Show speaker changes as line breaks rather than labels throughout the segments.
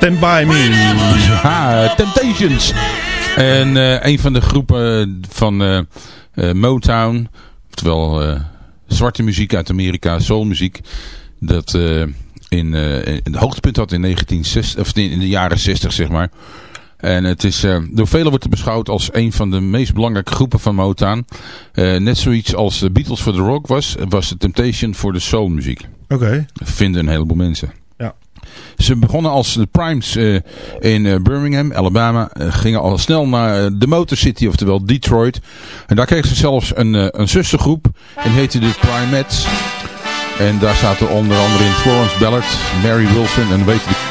Stand by me.
Temptations. En uh, een van de groepen van uh, uh, Motown, oftewel zwarte muziek uit Amerika, soulmuziek, dat in, het hoogtepunt had in, 1960, of in de jaren 60 zeg maar. En het is, door velen wordt het beschouwd als een van de meest belangrijke groepen van Motown. Net zoiets als de Beatles voor de rock was, was de Temptation voor de soulmuziek.
Oké. Okay.
Vinden een heleboel mensen. Ze begonnen als de Primes uh, in Birmingham, Alabama. gingen al snel naar de Motor City, oftewel Detroit. En daar kregen ze zelfs een, een zustergroep. En heette de Primettes. En daar zaten onder andere in Florence Ballard, Mary Wilson en weet je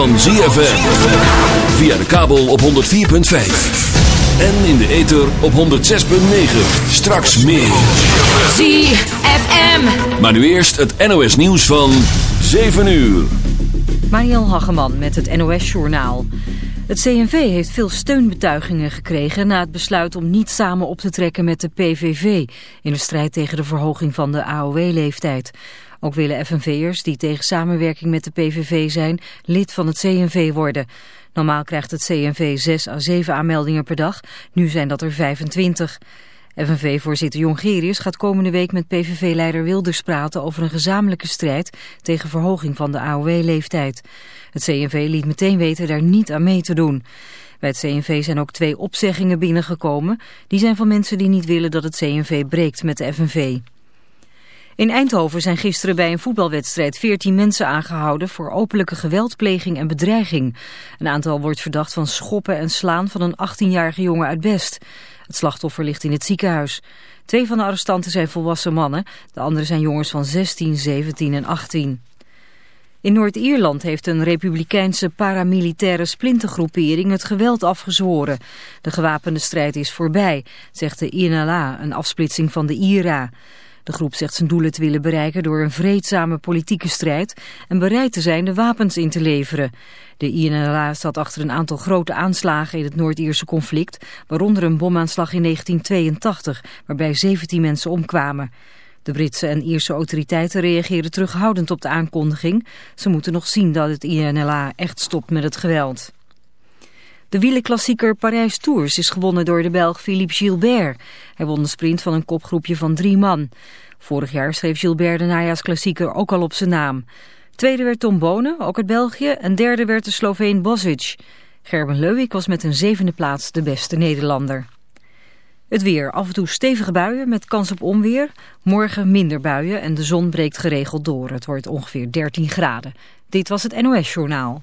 Van ZFM. Via de kabel op 104.5. En in de ether op 106.9. Straks meer.
ZFM.
Maar nu eerst het NOS nieuws van 7 uur.
Mariel Hageman met het NOS Journaal. Het CNV heeft veel steunbetuigingen gekregen na het besluit om niet samen op te trekken met de PVV in de strijd tegen de verhoging van de AOW-leeftijd. Ook willen FNV'ers die tegen samenwerking met de PVV zijn lid van het CNV worden. Normaal krijgt het CNV 6 à 7 aanmeldingen per dag, nu zijn dat er 25. FNV-voorzitter Jongerius gaat komende week met PVV-leider Wilders praten over een gezamenlijke strijd tegen verhoging van de AOW-leeftijd. Het CNV liet meteen weten daar niet aan mee te doen. Bij het CNV zijn ook twee opzeggingen binnengekomen. Die zijn van mensen die niet willen dat het CNV breekt met de FNV. In Eindhoven zijn gisteren bij een voetbalwedstrijd 14 mensen aangehouden voor openlijke geweldpleging en bedreiging. Een aantal wordt verdacht van schoppen en slaan van een 18-jarige jongen uit Best. Het slachtoffer ligt in het ziekenhuis. Twee van de arrestanten zijn volwassen mannen, de andere zijn jongens van 16, 17 en 18. In Noord-Ierland heeft een republikeinse paramilitaire splintergroepering het geweld afgezworen. De gewapende strijd is voorbij, zegt de INLA, een afsplitsing van de IRA. De groep zegt zijn doelen te willen bereiken door een vreedzame politieke strijd en bereid te zijn de wapens in te leveren. De INLA staat achter een aantal grote aanslagen in het Noord-Ierse conflict, waaronder een bomaanslag in 1982, waarbij 17 mensen omkwamen. De Britse en Ierse autoriteiten reageren terughoudend op de aankondiging. Ze moeten nog zien dat het INLA echt stopt met het geweld. De wielenklassieker Parijs Tours is gewonnen door de Belg Philippe Gilbert. Hij won de sprint van een kopgroepje van drie man. Vorig jaar schreef Gilbert de najaarsklassieker ook al op zijn naam. Tweede werd Tom Bonen, ook uit België. En derde werd de Sloveen Bosic. Gerben Leuwik was met een zevende plaats de beste Nederlander. Het weer. Af en toe stevige buien met kans op onweer. Morgen minder buien en de zon breekt geregeld door. Het wordt ongeveer 13 graden. Dit was het NOS Journaal.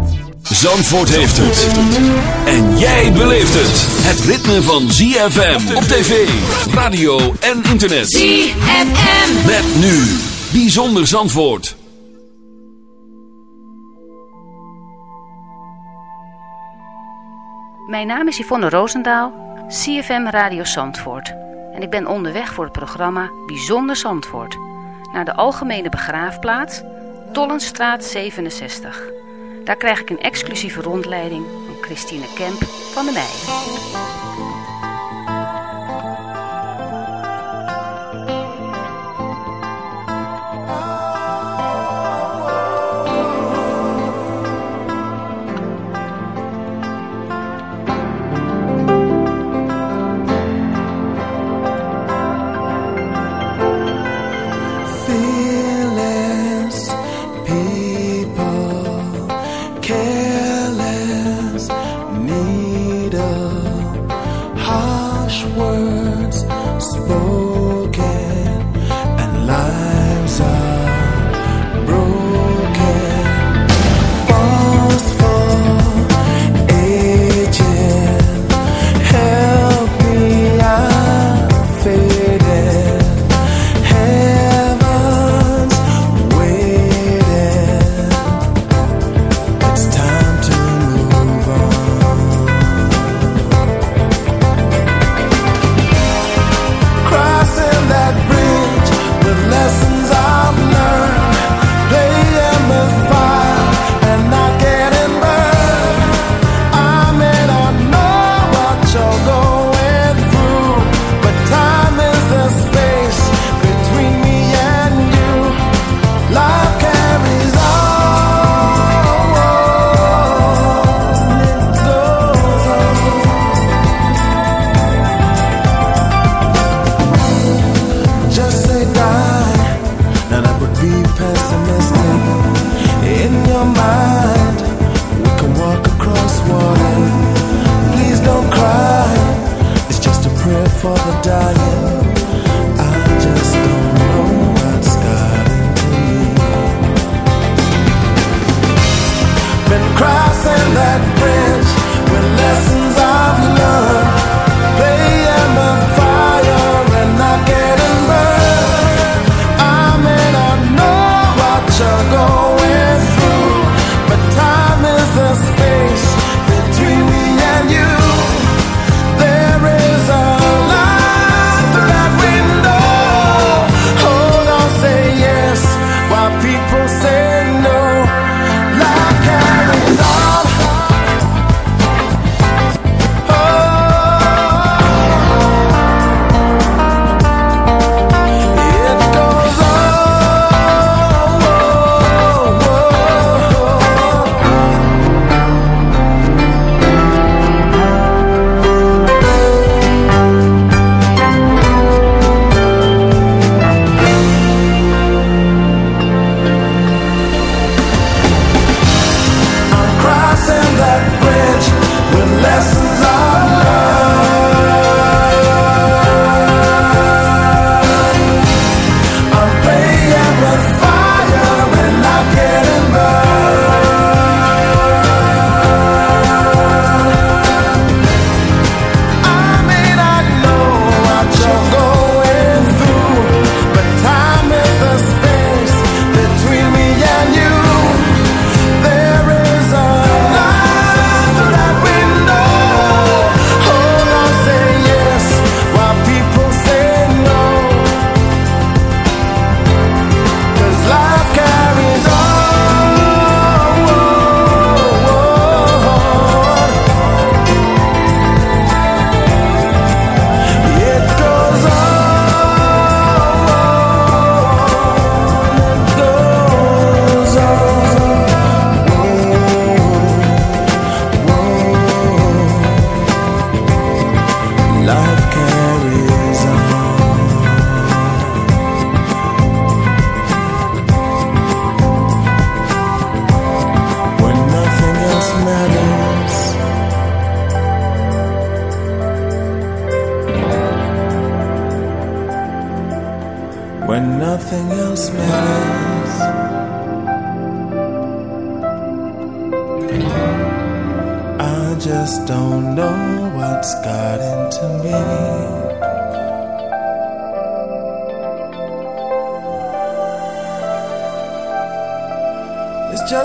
Zandvoort heeft het. En jij beleeft het. Het ritme van ZFM op tv, radio en internet.
ZFM.
Met nu. Bijzonder Zandvoort.
Mijn naam is Yvonne Roosendaal, CFM Radio Zandvoort. En ik ben onderweg voor het programma Bijzonder Zandvoort. Naar de Algemene Begraafplaats, Tollenstraat 67. Daar krijg ik een exclusieve rondleiding van Christine Kemp van de Meijen.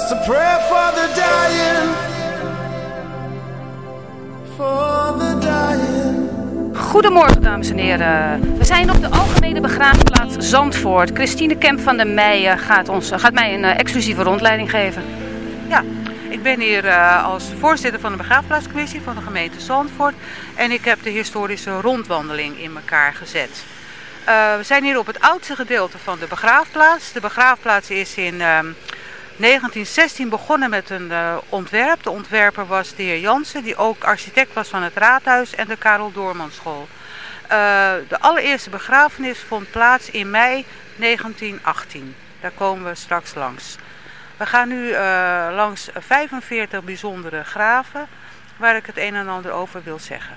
Just a prayer for the dying.
For the dying.
Goedemorgen dames en heren. We zijn op de Algemene Begraafplaats Zandvoort. Christine Kemp van der Meijen gaat, ons, gaat mij een eh, exclusieve rondleiding geven.
Ja, ik ben hier eh, als voorzitter van de begraafplaatscommissie van de gemeente Zandvoort. En ik heb de historische rondwandeling in elkaar gezet. Eh, we zijn hier op het oudste gedeelte van de begraafplaats. De begraafplaats is in ehm, 1916 begonnen met een eh, ontwerp. De ontwerper was de heer Jansen, die ook architect was van het raadhuis en de Karel Doormanschool. Uh, de allereerste begrafenis vond plaats in mei 1918. Daar komen we straks langs. We gaan nu uh, langs 45 bijzondere graven waar ik het een en ander over wil zeggen.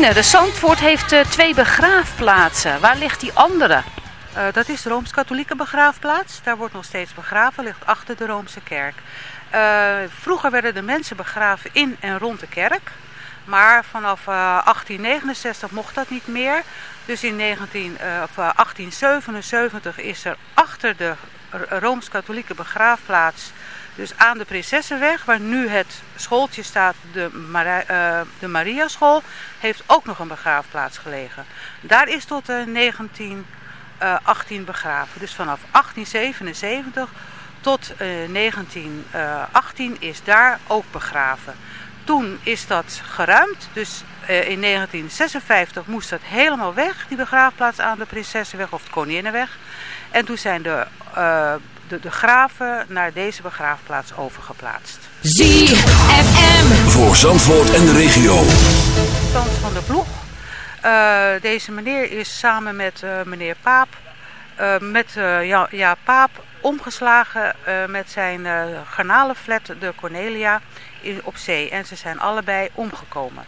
De Zandvoort heeft eh, twee begraafplaatsen. Waar ligt die andere?
Uh, dat is de Rooms-Katholieke begraafplaats. Daar wordt nog steeds begraven, ligt achter de Roomse kerk. Uh, vroeger werden de mensen begraven in en rond de kerk. Maar vanaf uh, 1869 mocht dat niet meer. Dus in 19, of, 1877 is er achter de Rooms-Katholieke begraafplaats, dus aan de Prinsessenweg, waar nu het schooltje staat, de, Mari de Mariaschool, heeft ook nog een begraafplaats gelegen. Daar is tot 19... Uh, 18 begraven. Dus vanaf 1877 tot uh, 1918 is daar ook begraven. Toen is dat geruimd, dus uh, in 1956 moest dat helemaal weg, die begraafplaats aan de Prinsessenweg of de Koninginnenweg. En toen zijn de, uh, de, de graven naar deze begraafplaats overgeplaatst.
ZFM voor Zandvoort en de regio.
Stand van de ploeg. Uh, deze meneer is samen met uh, meneer Paap, uh, met ja, ja, Paap
omgeslagen uh, met zijn uh, garnalenflat de Cornelia in, op zee. En ze zijn allebei omgekomen.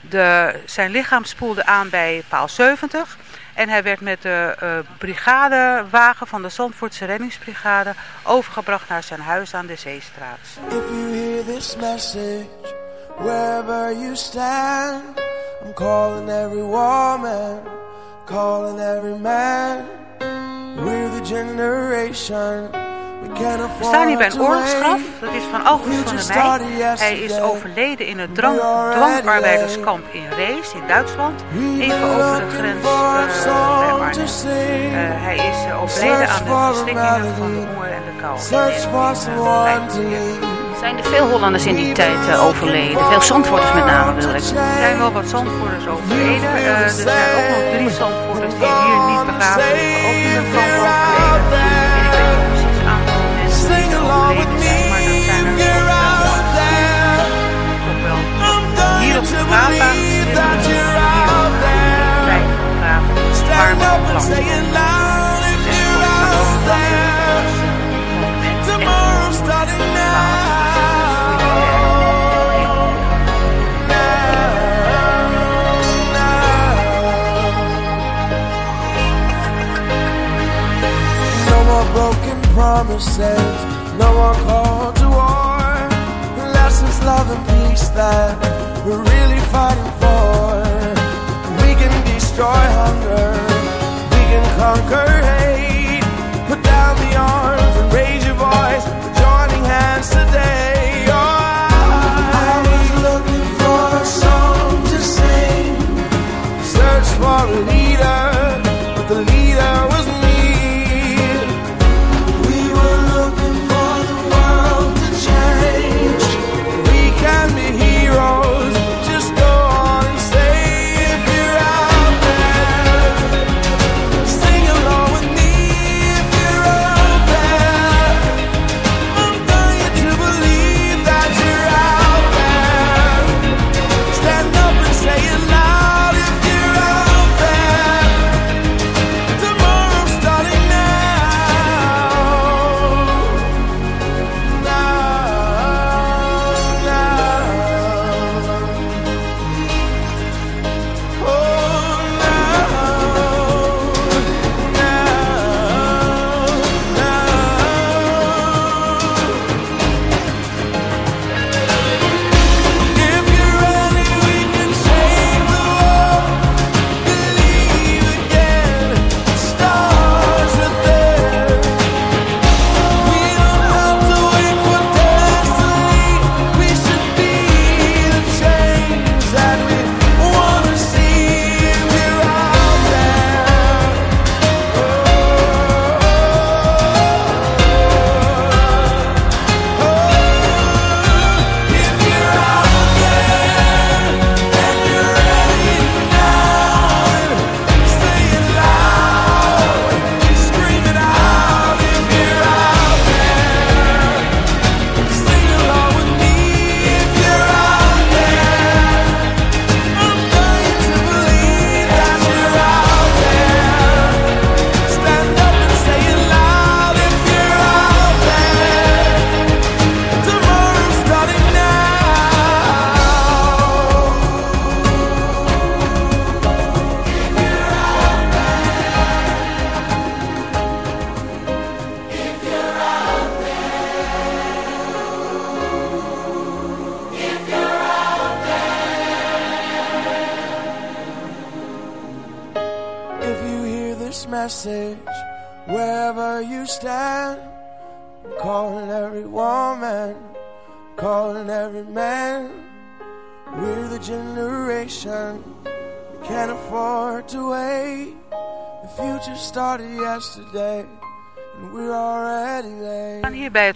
De, zijn lichaam spoelde aan bij paal 70. En hij werd met de uh, brigadewagen van de Zandvoortse reddingsbrigade overgebracht naar zijn huis aan de Zeestraat.
If you hear this message, wherever you stand, I'm calling every woman, calling every man. We're the generation
We staan hier bij een oorlogsgraf. Dat is van August van der Meij. Hij is overleden in het drang, dwangarbeiderskamp in Rees in Duitsland. Even over de grens uh, bij Arnhem. Uh, hij is uh, overleden aan de verstikkingen van de honger en de kou.
Zijn er veel Hollanders in die tijd uh, overleden? Veel Zandvoorters met name bedoel ik?
Er zijn wel wat Zandvoorters overleden. Uh, er zijn ook nog drie Zandvoorters die hier niet begraven liggen. Ook in het kamp overleden.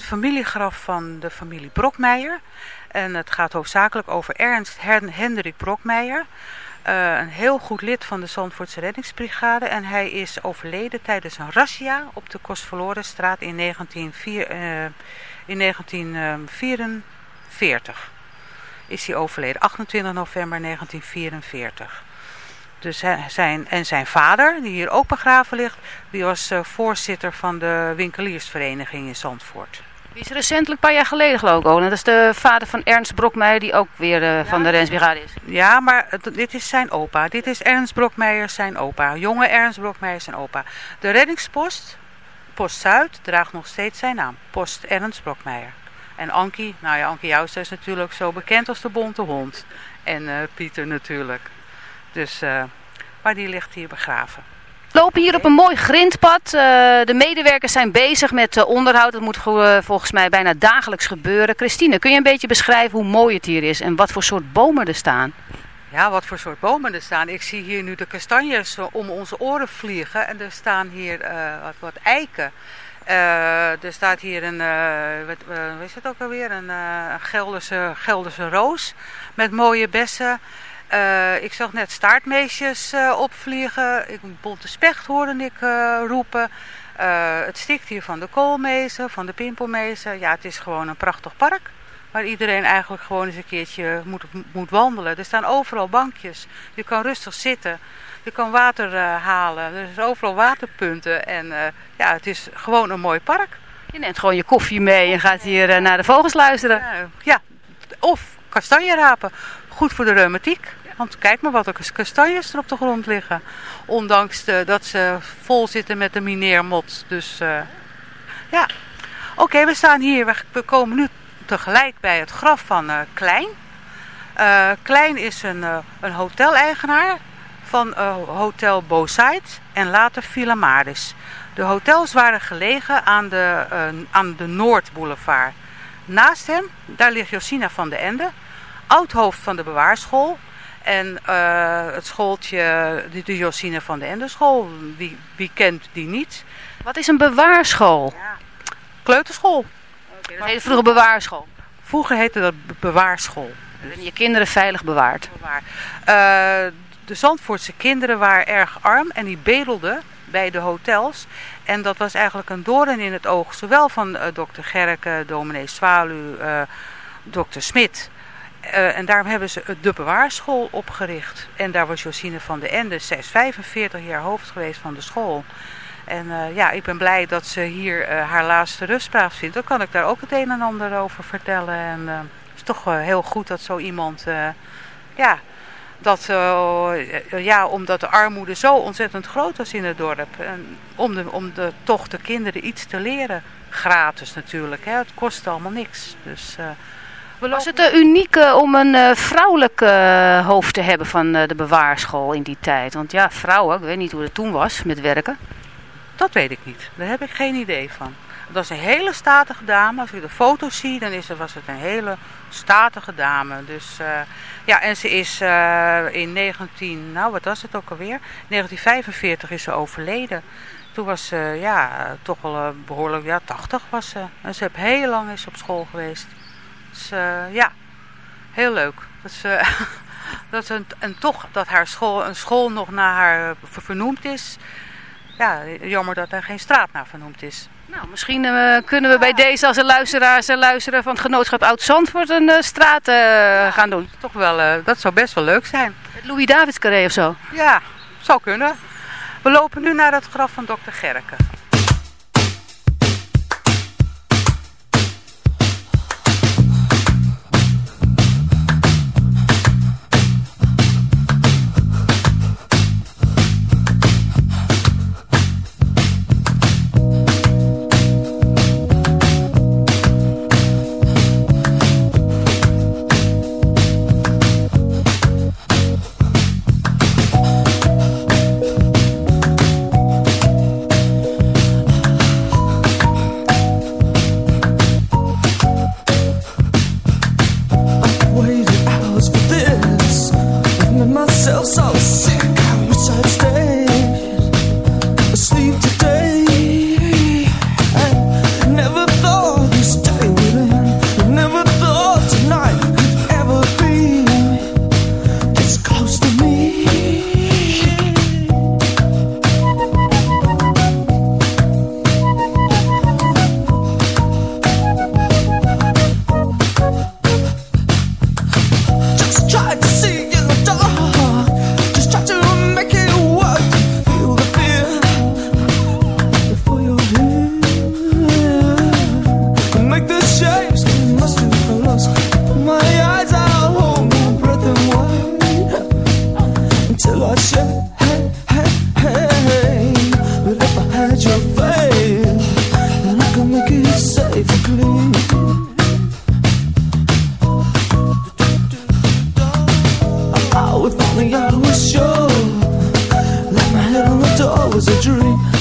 Familiegraf van de familie Brokmeijer. En het gaat hoofdzakelijk over Ernst Hendrik Brokmeijer. Uh, een heel goed lid van de Zandvoortse reddingsbrigade. En hij is overleden tijdens een razzia op de Kostverlorenstraat in, 1904, uh, in 1944. Is hij overleden, 28 november 1944.
Dus zijn, en zijn vader, die hier ook begraven ligt, die was eh, voorzitter van de winkeliersvereniging in Zandvoort.
Die is recentelijk een paar jaar geleden geloof ik ook. Dat is de vader van Ernst Brokmeijer die ook weer eh, van de Rensbrigade is.
Ja, maar dit is zijn opa. Dit is Ernst Brokmeijer zijn opa. Jonge Ernst Brokmeijer zijn opa. De reddingspost, Post Zuid, draagt nog steeds zijn naam. Post Ernst Brokmeijer. En Ankie, nou ja, Ankie Jouster is natuurlijk zo bekend als de bonte hond. En eh, Pieter natuurlijk. Dus, eh, maar die ligt hier begraven.
Lopen hier op een mooi grindpad. Eh, de medewerkers zijn bezig met eh, onderhoud. Dat moet eh, volgens mij bijna dagelijks gebeuren. Christine, kun je een beetje beschrijven hoe mooi het hier is en wat voor soort bomen er staan?
Ja, wat voor soort bomen er staan. Ik zie hier nu de kastanjes om onze oren vliegen. En er staan hier wat, wat eiken. Er staat hier een, eh wat, hoe is het ook alweer? Een Gelderse, Gelderse roos met mooie bessen. Eh, ik zag net staartmeesjes eh, opvliegen. Ik, bonte specht hoorde ik eh, roepen. Het stikt hier van de koolmezen, van de pimpelmezen. Ja, het is gewoon een prachtig park. Waar iedereen eigenlijk gewoon eens een keertje moet, moet wandelen. Er staan overal bankjes. Je kan rustig zitten. Je kan water halen. Er zijn overal waterpunten. En ja, het is gewoon een mooi park.
Je neemt gewoon je koffie mee en gaat hier naar de vogels luisteren.
Ja, ja, of kastanje rapen. Goed voor de reumatiek. Want kijk maar wat er kastanjes er op de grond liggen. Ondanks de, dat ze vol zitten met de mineermot. Dus eh, ja. Oké, we staan hier. We, komen nu tegelijk bij het graf van eh, Klein. Eh, Klein is een, eh, een hoteleigenaar van eh, Hotel Bosait en later Villa Maris. De hotels waren gelegen aan de, eh, aan de Noordboulevard. Naast hem, daar ligt Josina van de Ende, oud-hoofd van de bewaarschool. En eh, het schooltje, de, de Josina van de Ende school, wie, wie kent die niet?
Wat is een bewaarschool?
Kleuterschool.
Dat heette vroeger bewaarschool.
Vroeger heette dat be- bewaarschool.
En je kinderen veilig bewaard.
Bewaar. Eh, de Zandvoortse kinderen waren erg arm en die bedelden bij de hotels. En dat was eigenlijk een doorn in het oog, zowel van eh, dokter Gerke, dominee Zwalu, eh dokter Smit. Eh, en daarom hebben ze de bewaarschool opgericht. En daar was Josine van de Ende. Zij is 45 jaar hoofd geweest van de school. En eh, ja, ik ben blij dat ze hier eh, haar laatste rustplaats vindt. Dan kan ik daar ook het een en ander over vertellen. En het is toch heel goed dat zo iemand... ja, dat, ja, omdat de armoede zo ontzettend groot was in het dorp. Om, de, om de, toch de kinderen iets te leren. Gratis natuurlijk. Hè. Het kost allemaal niks. Dus,
Was het uh, uniek eh, om een eh, vrouwelijk eh, hoofd te hebben van eh, de bewaarschool in die tijd? Want ja, vrouwen, ik weet niet hoe het toen was met werken.
Dat weet ik niet. Daar heb ik geen idee van. Dat is een hele statige dame. Als je de foto's ziet, dan is het, was het een hele statige dame. Dus eh, ja, en ze is eh, in 19, nou wat was het ook alweer? 1945 is ze overleden. Toen was ze ja, toch wel eh, behoorlijk, ja 80 was ze. En ze heeft heel lang is op school geweest. Dus eh, ja, heel leuk. Dat ze, dat een, en toch dat haar school, een school nog naar haar ver- vernoemd is. Ja, jammer dat er geen straat naar vernoemd is.
Nou, misschien eh, kunnen we bij deze als een luisteraars en luisteren van het genootschap Oud-Zandvoort een eh, straat eh, gaan doen.
Toch wel, eh, dat zou best wel leuk zijn.
Het Louis Davids Carré of zo.
Ja, zou kunnen. We lopen nu naar het graf van dokter Gerke.
Door was a dream.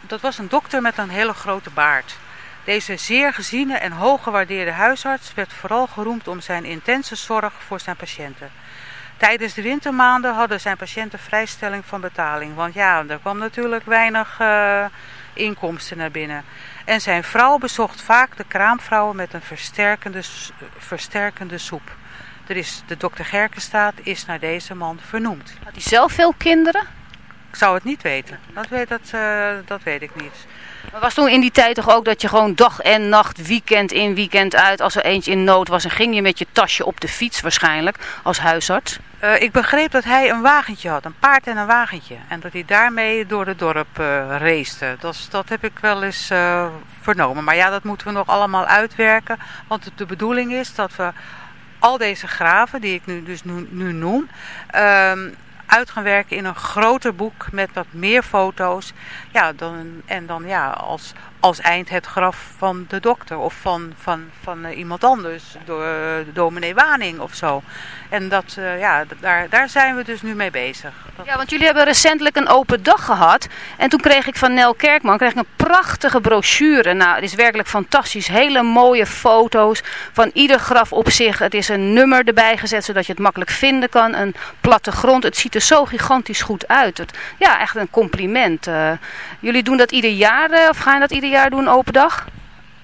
Dat was een dokter met een hele grote baard. Deze zeer geziene en hoog gewaardeerde huisarts werd vooral geroemd om zijn intense zorg voor zijn patiënten. Tijdens de wintermaanden hadden zijn patiënten vrijstelling van betaling. Want ja, er kwam natuurlijk weinig eh, inkomsten naar binnen. En zijn vrouw bezocht vaak de kraamvrouwen met een versterkende, versterkende soep. Er is, de dokter Gerkenstaat is naar deze man vernoemd.
Had hij zelf veel kinderen?
Ik zou het niet weten. Dat weet, dat, eh, dat weet ik niet.
Maar was toen in die tijd toch ook dat je gewoon dag en nacht, weekend in, weekend uit, als er eentje in nood was, en ging je met je tasje op de fiets waarschijnlijk, als huisarts?
Eh, ik begreep dat hij een wagentje had, een paard en een wagentje. En dat hij daarmee door het dorp eh race. Dat, dat heb ik wel eens vernomen. Maar ja, dat moeten we nog allemaal uitwerken. Want de bedoeling is dat we al deze graven, die ik nu, dus nu, nu noem, ehm, uit gaan werken in een groter boek met wat meer foto's. Ja, dan, en dan ja, als, als eind het graf van de dokter of van, van, van eh, iemand anders, door eh, dominee Waning of zo. En dat, eh, ja, daar, daar zijn we dus nu mee bezig.
Ja, want jullie hebben recentelijk een open dag gehad. En toen kreeg ik van Nel Kerkman kreeg ik een prachtige brochure. Nou, het is werkelijk fantastisch. Hele mooie foto's van ieder graf op zich. Het is een nummer erbij gezet, zodat je het makkelijk vinden kan. Een plattegrond. Het ziet er zo gigantisch goed uit. Het, ja, echt een compliment. Jullie doen dat ieder jaar, of gaan dat ieder jaar doen, open dag?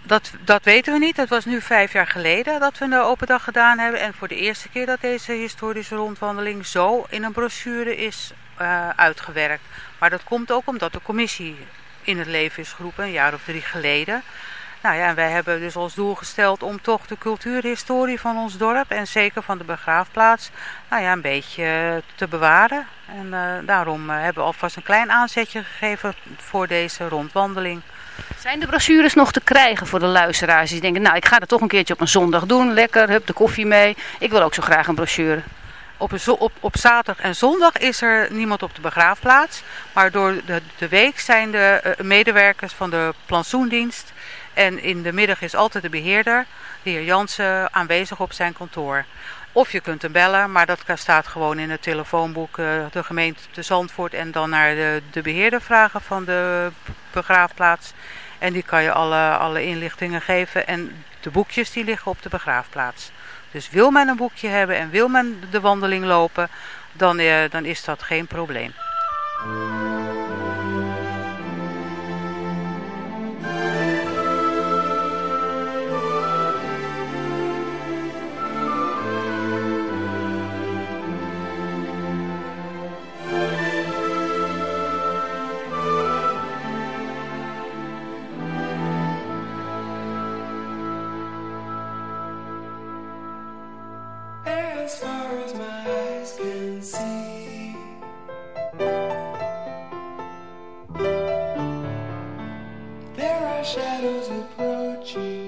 Dat, dat weten we niet. Het was nu vijf jaar geleden dat we een open dag gedaan hebben. En voor de eerste keer dat deze historische rondwandeling zo in een brochure is eh, uitgewerkt. Maar dat komt ook omdat de commissie in het leven is geroepen, een jaar of drie geleden. Nou ja, en wij hebben dus als doel gesteld om toch de cultuurhistorie van ons dorp en zeker van de begraafplaats, nou ja, een beetje te bewaren. En eh, daarom eh, hebben we alvast een klein aanzetje gegeven voor deze rondwandeling.
Zijn de brochures nog te krijgen voor de luisteraars die denken, nou ik ga dat toch een keertje op een zondag doen. Lekker, hup de koffie mee. Ik wil ook zo graag een brochure.
Op, een op, op zaterdag en zondag is er niemand op de begraafplaats. Maar door de, de week zijn de eh, medewerkers van de plantsoendienst. En in de middag is altijd de beheerder, de heer Jansen, aanwezig op zijn kantoor. Of je kunt hem bellen, maar dat staat gewoon in het telefoonboek eh, de gemeente te Zandvoort. En dan naar de, de beheerder vragen van de begraafplaats. En die kan je alle, alle inlichtingen geven. En de boekjes die liggen op de begraafplaats. Dus wil men een boekje hebben en wil men de wandeling lopen, dan, eh, dan is dat geen probleem.
magic.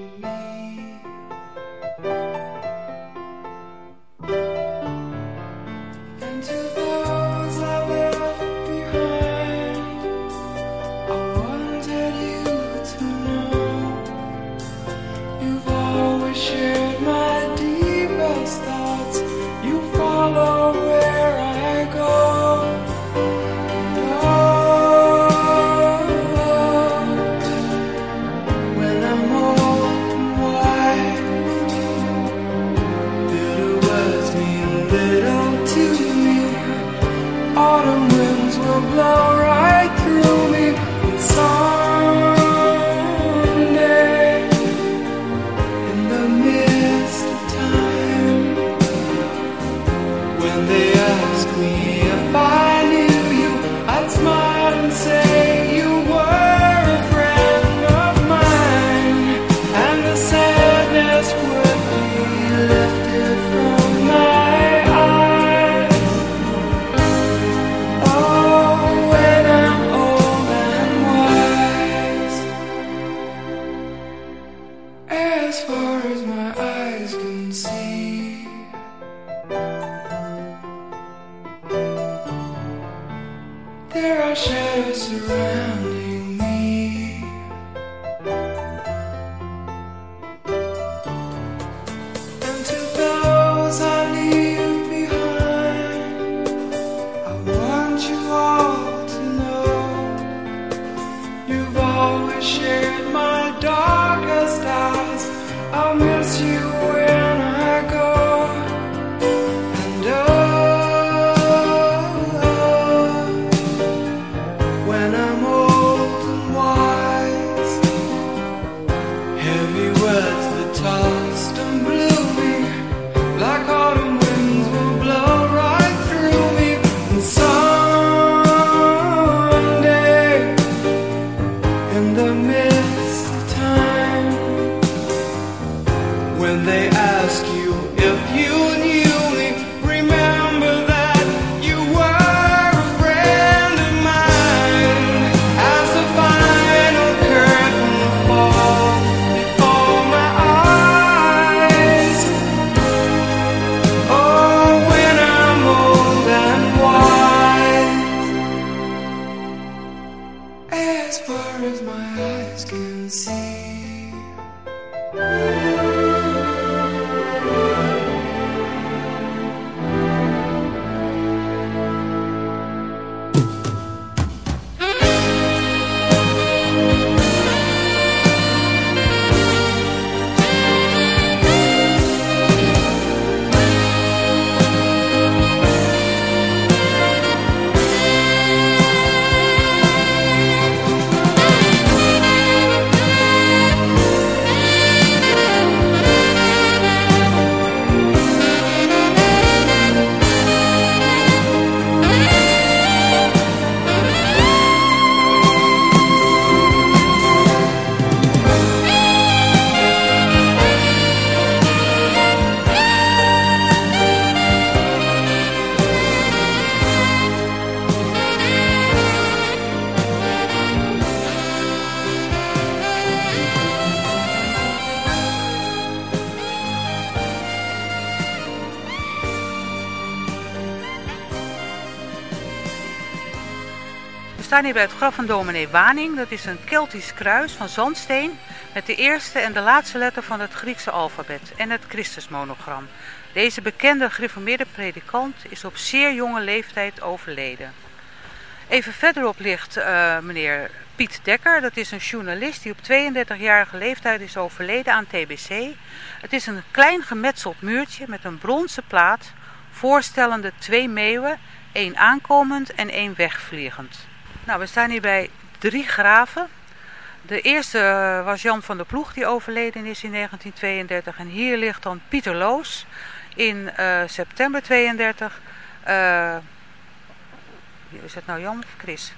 Bij het graf van dominee Waning. Dat is een Keltisch kruis van zandsteen met de eerste en de laatste letter van het Griekse alfabet en het Christusmonogram. Deze bekende gereformeerde predikant is op zeer jonge leeftijd overleden. Even verderop ligt eh, meneer Piet Dekker. Dat is een journalist die op 32-jarige leeftijd is overleden aan TBC. Het is een klein gemetseld muurtje met een bronzen plaat voorstellende twee meeuwen, één aankomend en één wegvliegend. Nou, we staan hier bij drie graven. De eerste eh, was Jan van der Ploeg, die overleden is in 1932. En hier ligt dan Pieter Loos in eh, september 32. Eh, is het nou Jan of Chris?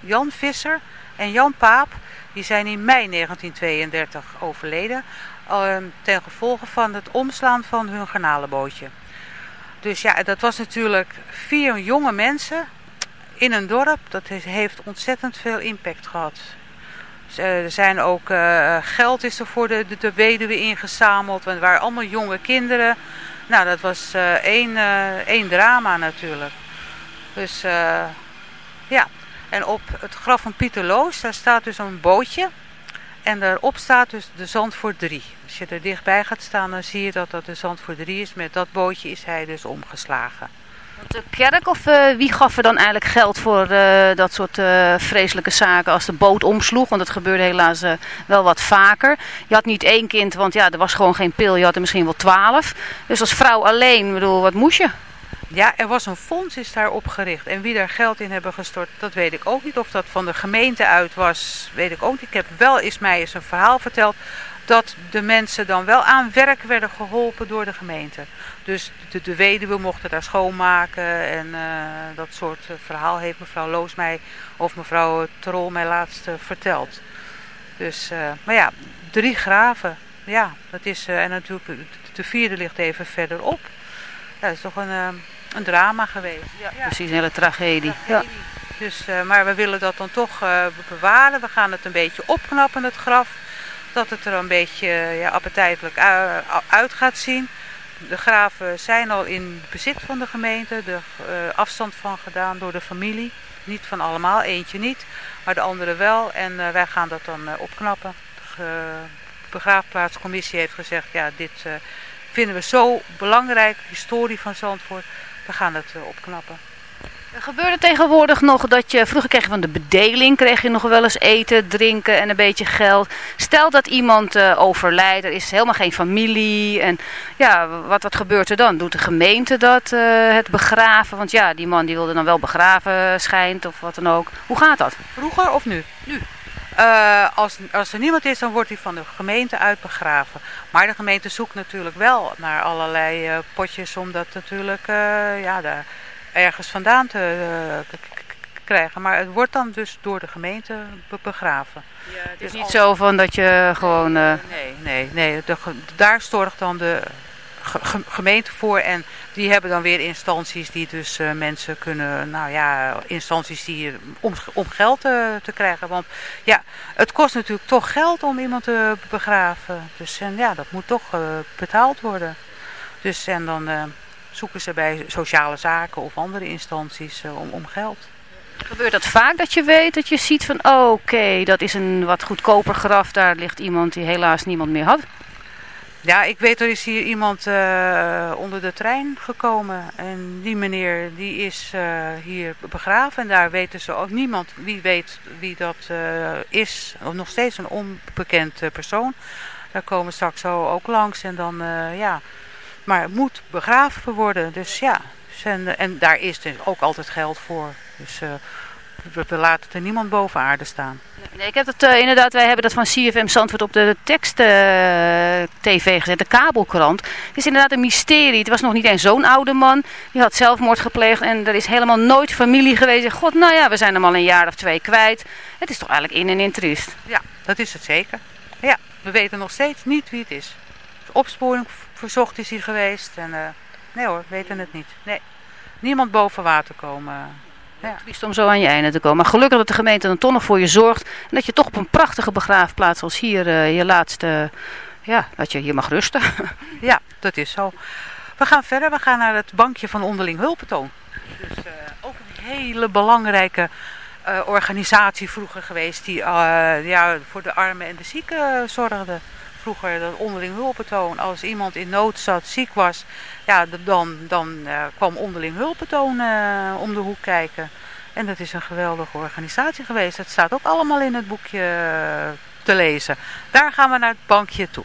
Jan Visser en Jan Paap, die zijn in mei 1932 overleden.
ehm, ten gevolge van het omslaan van hun garnalenbootje. Dus ja, dat was natuurlijk vier jonge mensen in een dorp. Dat heeft ontzettend veel impact gehad. Dus, eh, er zijn ook eh, geld is er voor de, de, weduwe ingezameld. Want het waren allemaal jonge kinderen. Nou, dat was eh, één, één drama natuurlijk. Dus ja, en op het graf van Pieter Loos, daar staat dus een bootje. En daarop staat dus de Zandvoort 3. Als je er dichtbij gaat staan, dan zie je dat dat de Zandvoort 3 is. Met dat bootje is hij dus omgeslagen.
De kerk of eh, wie gaf er dan eigenlijk geld voor eh, dat soort eh, vreselijke zaken als de boot omsloeg? Want dat gebeurde helaas eh, wel wat vaker. Je had niet één kind, want ja, er was gewoon geen pil. Je had er misschien wel twaalf. Dus als vrouw alleen, bedoel, wat moest je?
Ja, er was een fonds is daar opgericht. En wie daar geld in hebben gestort, dat weet ik ook niet. Of dat van de gemeente uit was, weet ik ook niet. Ik heb wel eens mij eens een verhaal verteld dat de mensen dan wel aan werk werden geholpen door de gemeente. Dus de, de weduwe mochten daar schoonmaken en eh, dat soort eh, verhaal heeft mevrouw Loos mij of mevrouw Trol mij laatst eh, verteld. Dus, maar ja, drie graven. Ja, dat is, en natuurlijk de, de vierde ligt even verderop. Ja, dat is toch een, een drama geweest. Ja, ja.
Precies, een hele tragedie. Ja.
Dus, maar we willen dat dan toch bewaren. We gaan het een beetje opknappen, het graf. Dat het er een beetje eh, ja, appetijtelijk uit gaat zien. De graven zijn al in bezit van de gemeente. Er eh, afstand van gedaan door de familie. Niet van allemaal, eentje niet. Maar de andere wel. En eh, wij gaan dat dan opknappen. De begraafplaatscommissie heeft gezegd, ja, dit vinden we zo belangrijk, historie van Zandvoort. We gaan het opknappen.
Gebeurde tegenwoordig nog dat je, vroeger kreeg je van de bedeling, kreeg je nog wel eens eten, drinken en een beetje geld. Stel dat iemand eh, overlijdt, er is helemaal geen familie en ja, wat, wat gebeurt er dan? Doet de gemeente dat, eh, het begraven? Want ja, die man die wilde dan wel begraven schijnt of wat dan ook. Hoe gaat dat?
Vroeger of nu? Nu. Eh, als, als er niemand is, dan wordt hij van de gemeente uit begraven. Maar de gemeente zoekt natuurlijk wel naar allerlei potjes om dat natuurlijk ja, daar ergens vandaan te eh, krijgen. Maar het wordt dan dus door de gemeente be- begraven.
Het is niet zo van dat je gewoon... eh,
Nee, nee, nee. De, daar zorgt dan de ge- ge- gemeente voor. En die hebben dan weer instanties die dus eh, mensen kunnen, nou ja, instanties die om, om geld te krijgen. Want ja, het kost natuurlijk toch geld om iemand te begraven. Dus en ja, dat moet toch betaald worden. Dus en dan zoeken ze bij sociale zaken of andere instanties eh, om, om geld.
Gebeurt dat vaak dat je weet dat je ziet van oh, oké, dat is een wat goedkoper graf, daar ligt iemand die helaas niemand meer had?
Ja, ik weet er is hier iemand eh, onder de trein gekomen. En die meneer die is eh, hier begraven. En daar weten ze ook niemand wie weet wie dat is. Of nog steeds een onbekend persoon. Daar komen straks zo ook langs. En dan, ja. Maar het moet begraven worden. Dus ja. En, en daar is dus ook altijd geld voor. Dus eh, we, we laten er niemand boven aarde staan.
Nee, ik heb het eh, inderdaad, wij hebben dat van CFM Zandvoort op de tekst eh, tv gezet, de kabelkrant. Het is inderdaad een mysterie. Het was nog niet eens zo'n oude man. Die had zelfmoord gepleegd en er is helemaal nooit familie geweest. En God, nou ja, we zijn hem al een jaar of twee kwijt. Het is toch eigenlijk in en in triest.
Ja, dat is het zeker. Ja, we weten nog steeds niet wie het is. Opsporing verzocht is hier geweest. En, eh, nee hoor, we weten het niet. Nee. Niemand boven water komen. Ja.
Triest om zo aan je einde te komen. Maar gelukkig dat de gemeente dan toch nog voor je zorgt. En dat je toch op een prachtige begraafplaats als hier eh, je laatste... Ja, dat je hier mag rusten.
ja, dat is zo. We gaan verder. We gaan naar het bankje van onderling hulpentoon. Dus eh, ook een hele belangrijke organisatie vroeger geweest. Die ja, voor de armen en de zieken zorgde. Vroeger dat onderling hulpentoon. Als iemand in nood zat, ziek was. Ja, dan, dan eh, kwam onderling hulpentoon eh, om de hoek kijken. En dat is een geweldige organisatie geweest. Dat staat ook allemaal in het boekje eh, te lezen. Daar gaan we naar het bankje toe.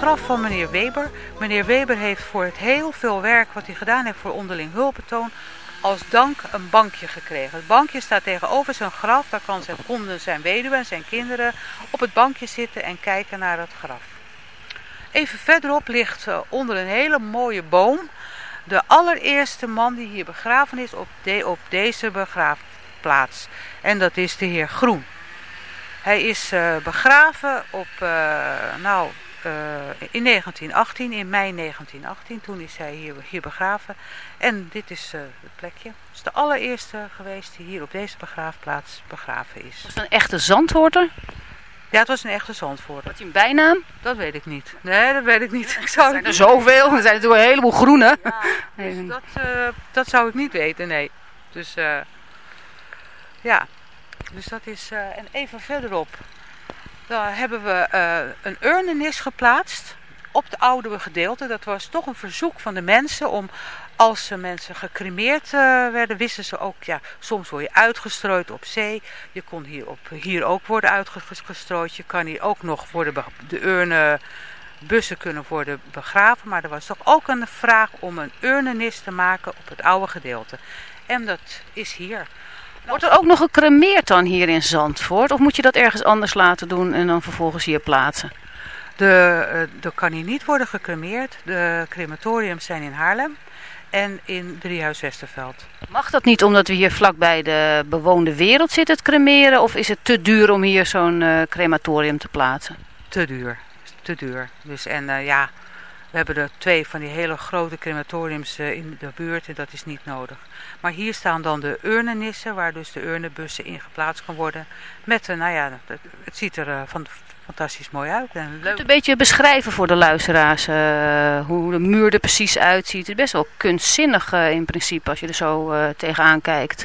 Graf van meneer Weber. Meneer Weber heeft voor het heel veel werk wat hij gedaan heeft voor onderling hulpbetoon als dank een bankje gekregen. Het bankje staat tegenover zijn graf. Daar kan zijn, konden zijn weduwe en zijn kinderen op het bankje zitten en kijken naar het graf. Even verderop ligt uh, onder een hele mooie boom de allereerste man die hier begraven is op deze begraafplaats. En dat is de heer Groen. Hij is uh, begraven op, uh, nou, uh, in 1918, in mei 1918. Toen is hij hier, hier begraven. En dit is het plekje. Het is de allereerste geweest die hier op deze begraafplaats begraven is.
Was het een echte zandwoorder?
Ja, het was een echte zandvoorder.
Had hij een bijnaam?
Dat weet ik niet. Nee, dat weet ik niet. Ik zou
er zijn er zoveel. Er zijn natuurlijk een heleboel groene.
Ja, dus dat, dat zou ik niet weten, nee. Dus ja, dus dat is... Uh, en even verderop, daar hebben we een urnenis geplaatst op het oude gedeelte. Dat was toch een verzoek van de mensen om als ze mensen gecremeerd uh, werden, wisten ze ook, ja, soms word je uitgestrooid op zee. Je kon hier, op, hier ook worden uitgestrooid. Je kan hier ook nog worden, de urnen, bussen kunnen worden begraven. Maar er was toch ook een vraag om een urnenis te maken op het oude gedeelte. En dat is hier.
Wordt er ook nog gecremeerd dan hier in Zandvoort? Of moet je dat ergens anders laten doen en dan vervolgens hier plaatsen?
De, uh, er kan hier niet worden gecremeerd. De crematoriums zijn in Haarlem en in Driehuis Westerveld.
Mag dat niet omdat we hier vlakbij de bewoonde wereld zitten het cremeren? Of is het te duur om hier zo'n uh, crematorium te plaatsen?
Te duur. Te duur. Dus en uh, ja, we hebben er twee van die hele grote crematoriums uh, in de buurt en dat is niet nodig. Maar hier staan dan de urnenissen waar dus de urnenbussen in geplaatst kan worden. Met, nou ja, het, het ziet er van, fantastisch mooi uit. En leuk.
Een beetje beschrijven voor de luisteraars uh, hoe de muur er precies uitziet. Het is best wel kunstzinnig uh, in principe als je er zo uh, tegenaan kijkt.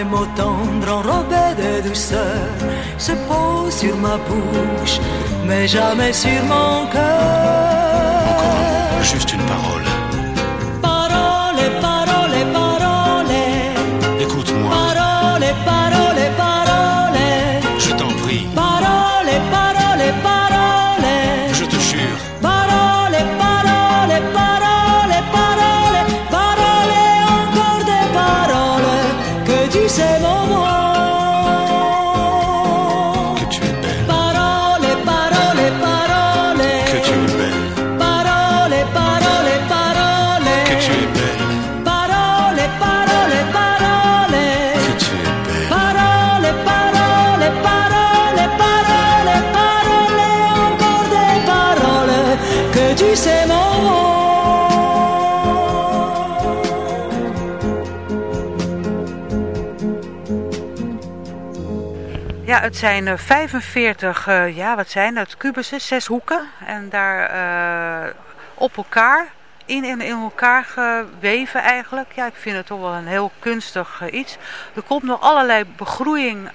Les mots tendres enrobés de douceur se posent sur ma bouche, mais jamais sur mon cœur.
Encore juste une. Parole,
Het zijn eh, 45, eh, ja wat zijn dat, kubussen, zes hoeken. En daar eh, op elkaar, in en in elkaar geweven eigenlijk. Ja, ik vind het toch wel een heel kunstig eh, iets. Er komt nog allerlei begroeiing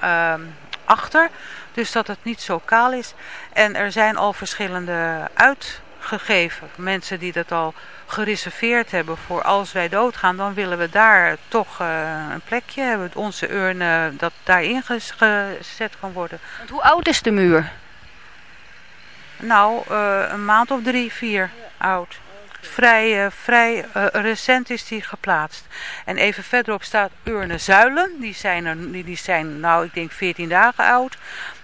achter, dus dat het niet zo kaal is. En er zijn al verschillende uitgegeven, mensen die dat al gereserveerd hebben voor als wij doodgaan, dan willen we daar toch eh, een plekje hebben. Onze urn eh, dat daarin gezet kan worden.
Want hoe oud is de muur?
Nou, eh, een maand of drie, vier oud. Vrij, vrij recent is die geplaatst. En even verderop staat Urne Zuilen. Die zijn, er, die, die zijn nou, ik denk 14 dagen oud.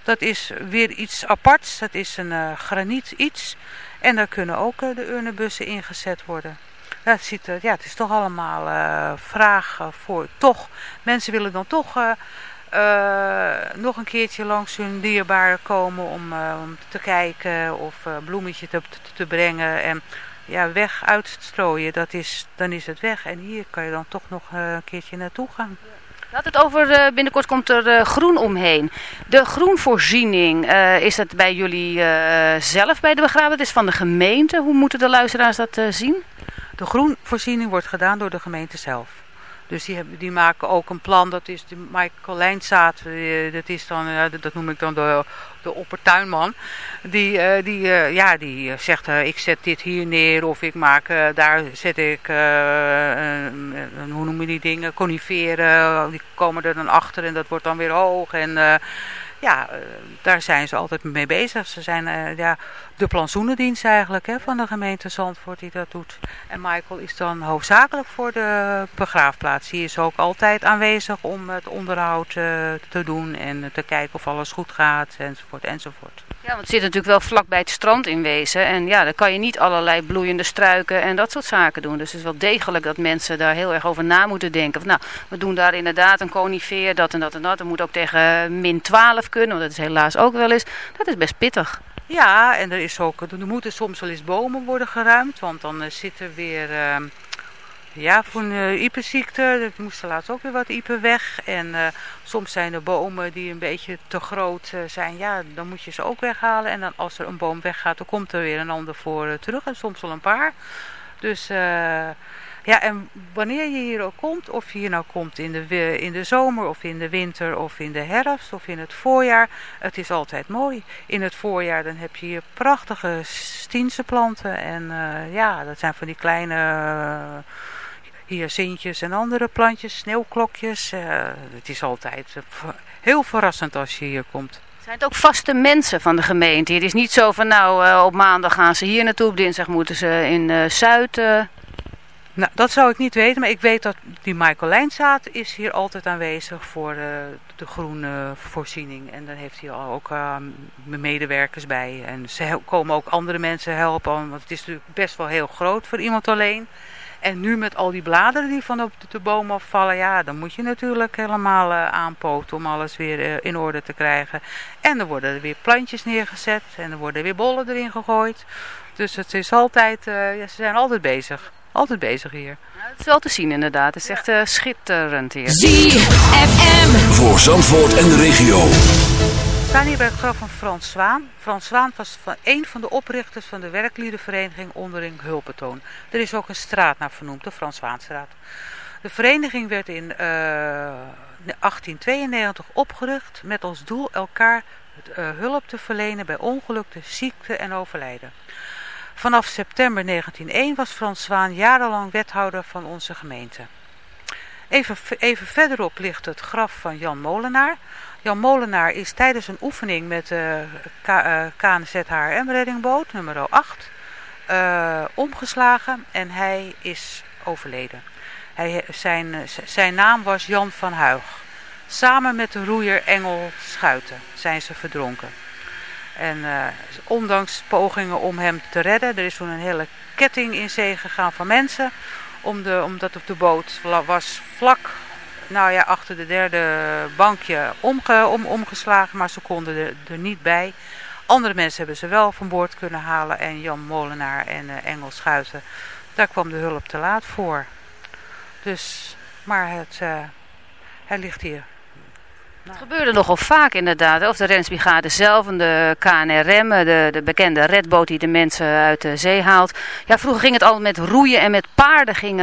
Dat is weer iets aparts. Dat is een graniet iets. En daar kunnen ook eh, de urnebussen ingezet worden. Het, ziet, ja, het is toch allemaal vraag eh, voor. Toch, mensen willen dan toch eh, nog een keertje langs hun dierbaren komen om, te kijken of bloemetje te, te, brengen. En ja, weg uitstrooien, dat is, dan is het weg. En hier kan je dan toch nog een keertje naartoe gaan.
Laat het over, eh, binnenkort komt er eh, groen omheen. De groenvoorziening, eh, is dat bij jullie zelf bij de begraafplaats? Het is van de gemeente. Hoe moeten de luisteraars dat zien?
De groenvoorziening wordt gedaan door de gemeente zelf. Dus die, hebben, die maken ook een plan, dat is de Michael eh, dat is dan, eh, dat- noem ik dan de, de oppertuinman. Die, eh, die, ja, die zegt, ik zet dit hier neer of ik maak, daar zet ik, hoe noem je die dingen, coniferen, die komen er dan achter en dat wordt dan weer hoog. En ja, eh, daar zijn ze altijd mee bezig. Ze zijn eh, ja, de plantsoenendienst eigenlijk hè, van de gemeente Zandvoort die dat doet. En Michael is dan hoofdzakelijk voor de begraafplaats. Die is ook altijd aanwezig om het onderhoud eh, te doen en te kijken of alles goed gaat enzovoort enzovoort.
Ja, want het zit natuurlijk wel vlak bij het strand in wezen. En ja, dan kan je niet allerlei bloeiende struiken en dat soort zaken doen. Dus het is wel degelijk dat mensen daar heel erg over na moeten denken. Van, nou, we doen daar inderdaad een conifeer, dat en dat en dat. Dat moet ook tegen min 12 kunnen, want dat is helaas ook wel eens. Dat is best pittig.
Ja, en er, is ook, er moeten soms wel eens bomen worden geruimd, want dan eh, zit er weer... eh, ja, voor een uh, er moesten laatst ook weer wat iepen weg. En eh, soms zijn er bomen die een beetje te groot eh, zijn. Ja, dan moet je ze ook weghalen. En dan als er een boom weggaat, dan komt er weer een ander voor terug. En soms wel een paar. Dus ja, en wanneer je hier ook komt, of je hier nou komt in de, in de zomer of in de winter of in de herfst of in het voorjaar. Het is altijd mooi. In het voorjaar dan heb je hier prachtige stiense planten. En ja, dat zijn van die kleine... hyacintjes en andere plantjes, sneeuwklokjes. eh, het is altijd eh, heel verrassend als je hier komt.
Zijn het ook vaste mensen van de gemeente? Het is niet zo van nou eh, op maandag gaan ze hier naartoe, op dinsdag moeten ze in eh, Zuid.
Nou, dat zou ik niet weten, maar ik weet dat die Michael Lijnzaad is hier altijd aanwezig voor de groene voorziening. En dan heeft hij ook uh, medewerkers bij. En ze komen ook andere mensen helpen, want het is natuurlijk best wel heel groot voor iemand alleen. En nu met al die bladeren die van op de, de boom afvallen, ja, dan moet je natuurlijk helemaal uh, aanpoten om alles weer uh, in orde te krijgen. En er worden er weer plantjes neergezet en er worden weer bollen erin gegooid. Dus het is altijd, uh, ja, ze zijn altijd bezig. Altijd bezig hier.
Nou, het is wel te zien inderdaad. Het is echt uh, schitterend hier.
ZFM. Voor Zandvoort en de regio.
Staan hier bij het graf van Frans Zwaan. Frans Zwaan was een van de oprichters van de werkliedenvereniging Ondering Hulpetoon. Er is ook een straat naar vernoemd, de Frans Zwaanstraat. De vereniging werd in uh, 1892 opgericht met als doel elkaar uh, hulp te verlenen bij ongelukte, ziekte en overlijden. Vanaf september 1901 was Frans Zwaan jarenlang wethouder van onze gemeente. Even, even verderop ligt het graf van Jan Molenaar. Jan Molenaar is tijdens een oefening met de uh, KNZHRM reddingboot nummer 8 uh, omgeslagen en hij is overleden. Hij, zijn, zijn naam was Jan van Huig. Samen met de roeier Engel Schuiten zijn ze verdronken. En uh, ondanks pogingen om hem te redden, er is toen een hele ketting in zee gegaan van mensen. Om de, omdat op de boot was vlak nou ja, achter de derde bankje om, omgeslagen, maar ze konden er, er, niet bij. Andere mensen hebben ze wel van boord kunnen halen en Jan Molenaar en uh, Engel Schuiten, daar kwam de hulp te laat voor. Dus, maar het, uh, hij ligt hier
het gebeurde nogal vaak inderdaad. Of de Rensbrigade zelf en de KNRM, de, de bekende redboot die de mensen uit de zee haalt. Ja, vroeger ging het al met roeien en met paarden ging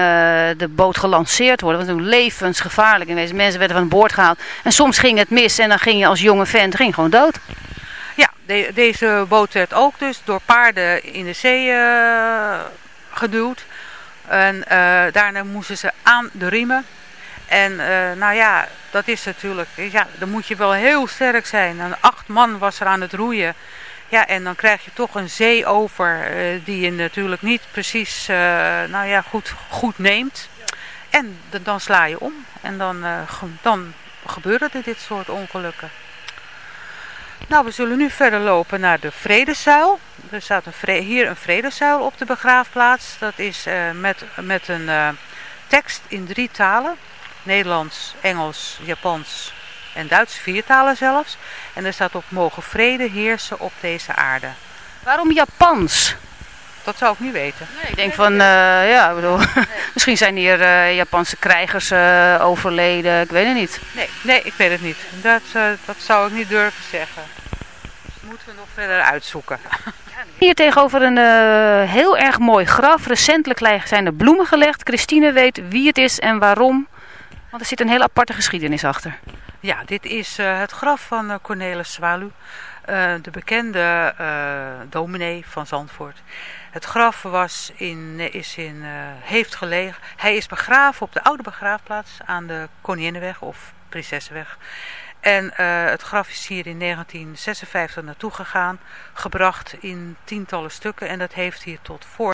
de boot gelanceerd worden. Was toen levensgevaarlijk in wezen. Mensen werden van boord gehaald. En soms ging het mis en dan ging je als jonge vent ging gewoon dood.
Ja, de, deze boot werd ook dus door paarden in de zee uh, geduwd. En daarna moesten ze aan de riemen. En uh, nou ja, dat is natuurlijk, ja, dan moet je wel heel sterk zijn. En acht man was er aan het roeien. Ja, en dan krijg je toch een zee over uh, die je natuurlijk niet precies, uh, nou ja, goed, goed neemt. En dan sla je om. En dan, dan gebeuren er dit soort ongelukken. Nou, we zullen nu verder lopen naar de Vredezuil. Er staat een hier een Vredezuil op de begraafplaats. Dat is met, met een tekst in drie talen. Nederlands, Engels, Japans en Duits, vier talen zelfs. En er staat op mogen vrede heersen op deze aarde.
Waarom Japans?
Dat zou ik niet weten.
Nee, ik denk van, uh, ja, bedoel, nee. misschien zijn hier uh, Japanse krijgers uh, overleden, ik weet het niet.
Nee, nee ik weet het niet. Dat, dat zou ik niet durven zeggen. Dat moeten we nog verder uitzoeken.
Hier tegenover een heel erg mooi graf. Recentelijk zijn er bloemen gelegd. Christine weet wie het is en waarom. Want er zit een heel aparte geschiedenis achter.
Ja, dit is uh, het graf van uh, Cornelis Zwalu, uh, de bekende dominee van Zandvoort. Het graf was in, is in, heeft gelegen. Hij is begraven op de oude begraafplaats aan de Koninginnenweg of Prinsessenweg. En het graf is hier in 1956 naartoe gegaan, gebracht in tientallen stukken. En dat heeft hier tot voor